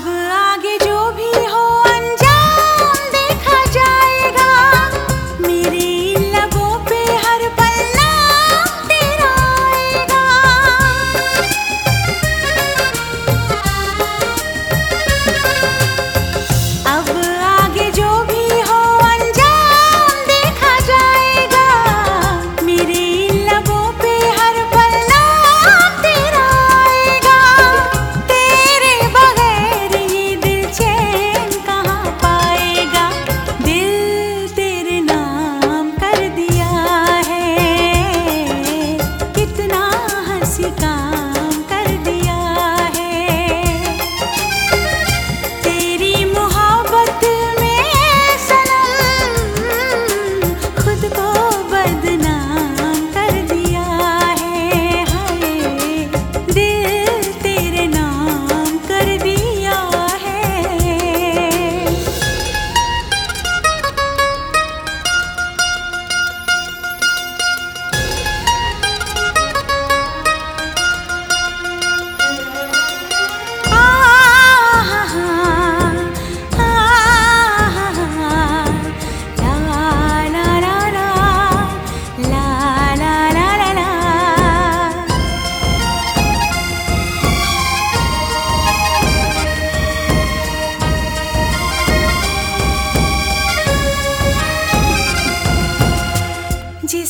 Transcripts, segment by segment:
अब आगे जो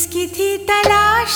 जिसकी थी तलाश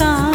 का